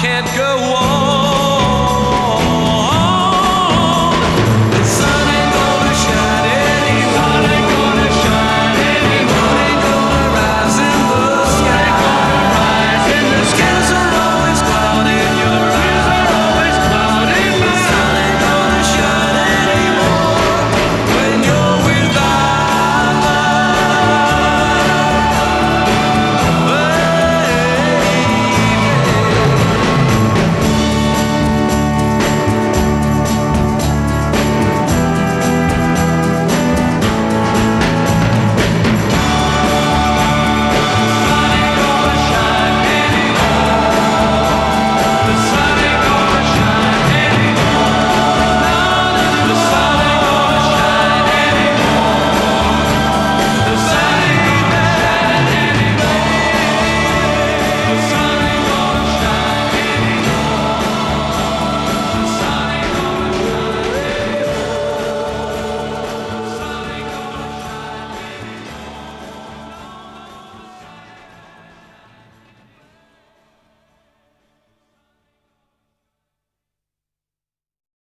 can't go on.